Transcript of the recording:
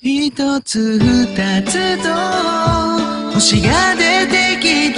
一つ二つと星が出てきた